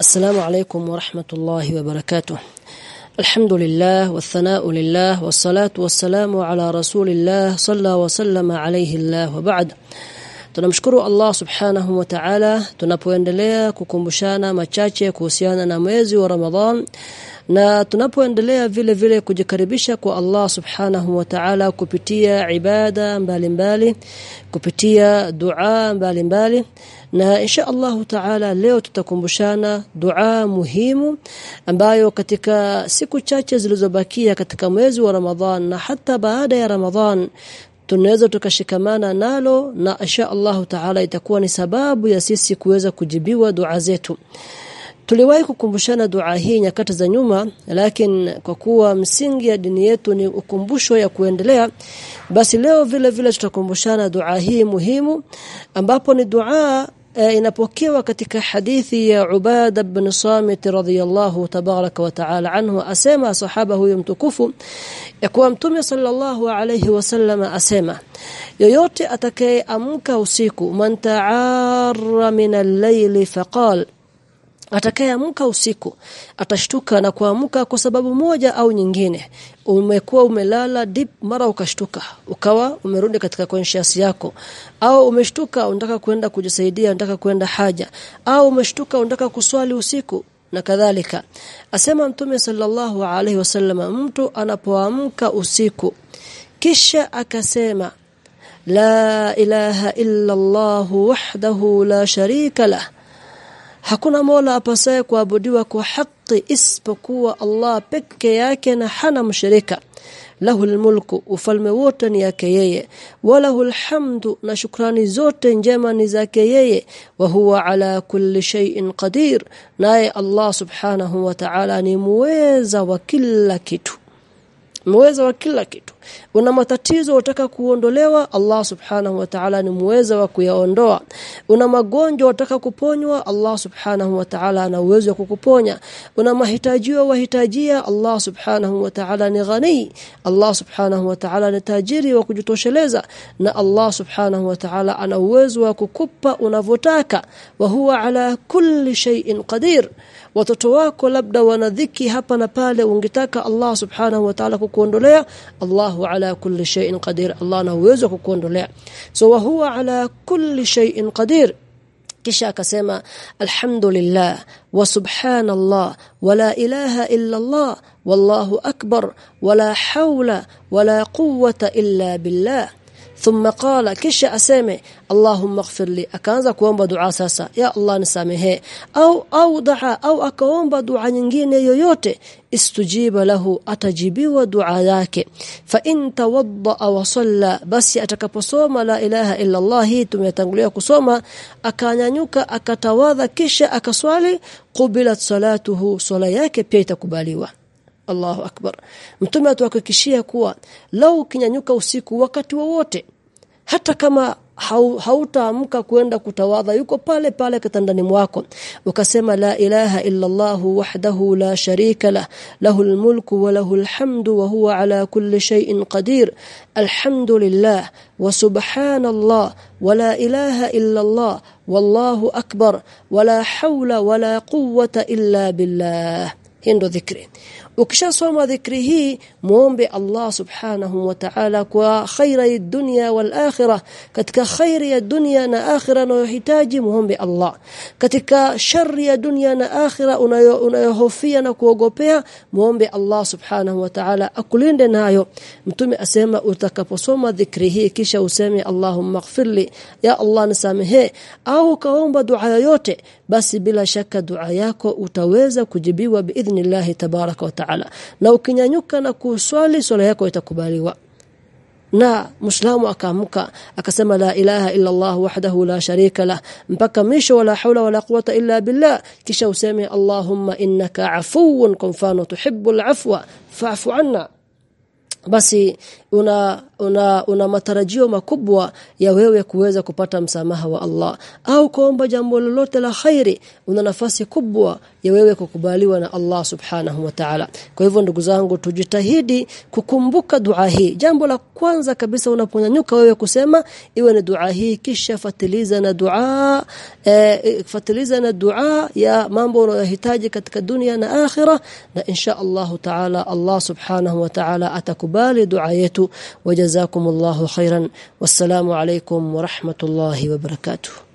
السلام عليكم ورحمة الله وبركاته. الحمد لله والثناء لله والصلاة والسلام على رسول الله صلى وسلم عليه الله وبعد. تنشكر الله سبحانه وتعالى تنapoendelea kukumbushana machache kuhusiana na mwezi wa na tunapoendelea vile vile kujikaribisha kwa Allah subhanahu wa ta'ala kupitia ibada mbalimbali mbali, kupitia dua mbalimbali mbali. na insha Allah ta'ala leo tutakumbushana dua muhimu ambayo katika siku chache zilizobakia katika mwezi wa Ramadhan na hata baada ya Ramadhan tunaweza tukashikamana nalo na insha Allah Taala itakuwa ni sababu ya sisi kuweza kujibiwa dua zetu Tuliwahi kukumbushana dua hii nyakati za nyuma lakini kwa kuwa msingi ya dini yetu ni ukumbusho ya kuendelea basi leo vile vile tutakumbushana dua hii muhimu ambapo ni dua e, inapokewa katika hadithi ya Ubada ibn Samit radhiyallahu tabaraka wa taala anhu. Asema sahaba huyo mtukufu ya kuwa mtume sallallahu alayhi wasallam asema yoyote atakayeamka usiku man ta'arra min al-layli faqal atakayeamka usiku atashtuka na kuamka kwa sababu moja au nyingine. Umekuwa umelala deep mara ukashtuka ukawa umerudi katika conscious yako. Au umeshtuka unataka kwenda kujisaidia unataka kwenda haja. Au umeshtuka unataka kuswali usiku na kadhalika. Asema mtume sallallahu alaihi wasallam mtu anapoamka usiku. Kisha akasema la ilaha illa Allah wahdahu la sharika lah Hakuna mola apasaye kuabudiwa kwa haki isipokuwa Allah peke yake na hana mshirika. Lahul mulku ufalme wote ni yake yeye. Walahul hamdu na shukrani zote njema ni zake yeye. Wa huwa ala kulli shay'in qadir naye Allah subhanahu wa ta'ala ni muweza wa kila kitu. Muweza wa kila kitu una matatizo unataka kuondolewa Allah subhanahu wa ta'ala ni muweza wa kuyaondoa. Una magonjwa unataka kuponywa Allah subhanahu wa ta'ala ana uwezo kukuponya. Una mahitaji wahitajia Allah subhanahu wa ta'ala ni ghani. Allah subhanahu wa ta'ala ni tajiri wa kujitosheleza. Na Allah subhanahu wa ta'ala ana uwezo wa kukupa unavyotaka. Wa huwa ala kulli shay'in qadir. Watoto wako labda wanadhiki hapa na pale ungetaka Allah subhanahu wa ta'ala kukuondolea Allahu ala kulli shay'in qadir Allah ana uwezo kukuondolea so wa huwa ala kulli shay'in qadir kisha akasema alhamdulillah wa subhanallah wala ilaha illa Allah wallahu akbar wala hawla wala quwwata illa billah thumma qala kisha aseme Allahumma ighfir li. Akaanza kuomba dua sasa ya Allah nisamehe. Au au daa au akaomba dua nyingine yoyote istujiba lahu atajibiwa dua yake. Fa in tawadda wa salla basi atakaposoma la ilaha illa Allah tumetangulia kusoma akanyanyuka akatawadha kisha akaswali qubilat salatuhu sala yake pia itakubaliwa Allahu akbar. Mtume atuhakikishia kuwa lau kinyanyuka usiku wakati wowote hata kama hautaamka kwenda kutawadha yuko pale pale kitandani mwako. Ukasema la ilaha illa Allah wahdahu la sharika lah lahul mulku wa lahul hamdu wa huwa ala kulli shay'in qadir alhamdulillah wa subhanallah wa la ilaha illa Allah wallahu akbar wa la hawla wa la quwwata illa billah. Hindo dhikri ukishasoma dhikri hii muombe Allah subhanahu wa ta'ala kwa khaira ya dunya wal akhirah. Katika khairi ya dunya na akhirah unayohitaji muombe Allah. Katika shari ya dunya na akhirah unayohofia na kuogopea muombe Allah subhanahu wa ta'ala akulinde nayo. Mtume asema utakaposoma dhikri hii kisha useme Allahumma ighfirli ya Allah nisamehe au kaomba dua yoyote basi bila shaka dua yako utaweza kujibiwa biidhnillah tabaraka wa ta'ala na ukinyanyuka na kuswali swala yako itakubaliwa. Na muislamu akaamka akasema la ilaha illa Allah wahdahu la sharika lah mpaka misho wala haula wala quwata illa billah. Kisha useme Allahumma innaka afuwun kwa mfano tuhibbul afwa fa'fu anna. Basi una una, una matarajio makubwa ya wewe kuweza kupata msamaha wa Allah. Au kuomba jambo lolote la khairi una nafasi kubwa ya wewe kukubaliwa na Allah subhanahu wa ta'ala. Kwa hivyo ndugu zangu tujitahidi kukumbuka dua hii. Jambo la kwanza kabisa unaponyanyuka wewe kusema iwe ni dua hii kisha fatiliza na dua e, fatiliza na dua ya mambo unayohitaji katika dunia na akhira na insha Allah ta'ala Allah subhanahu wa ta'ala atakubali dua yetu wajazakumullahu khairan. Wassalamu alaykum wa rahmatullahi wa barakatuh